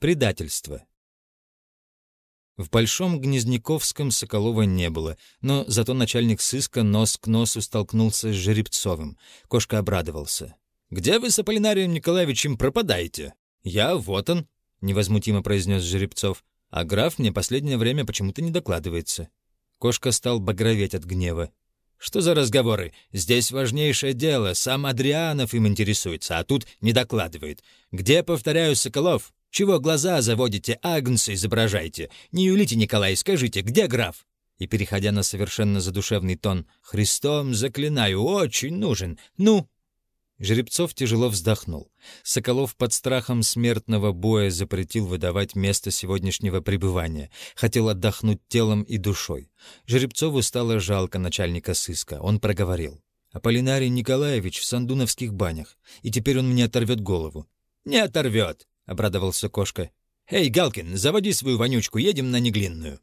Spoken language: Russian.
Предательство. В Большом Гнезняковском Соколова не было, но зато начальник сыска нос к носу столкнулся с Жеребцовым. Кошка обрадовался. «Где вы с Аполлинарием Николаевичем пропадаете?» «Я, вот он», — невозмутимо произнес Жеребцов. «А граф мне последнее время почему-то не докладывается». Кошка стал багроветь от гнева. «Что за разговоры? Здесь важнейшее дело. Сам Адрианов им интересуется, а тут не докладывает. Где, повторяю, Соколов? Чего глаза заводите, агнца изображаете? Не юлите, Николай, скажите, где граф?» И, переходя на совершенно задушевный тон, «Христом заклинаю, очень нужен. Ну, Жеребцов тяжело вздохнул. Соколов под страхом смертного боя запретил выдавать место сегодняшнего пребывания. Хотел отдохнуть телом и душой. Жеребцову стало жалко начальника сыска. Он проговорил. «Аполлинарий Николаевич в сандуновских банях, и теперь он мне оторвет голову». «Не оторвет», — обрадовался кошка. «Эй, Галкин, заводи свою вонючку, едем на Неглинную».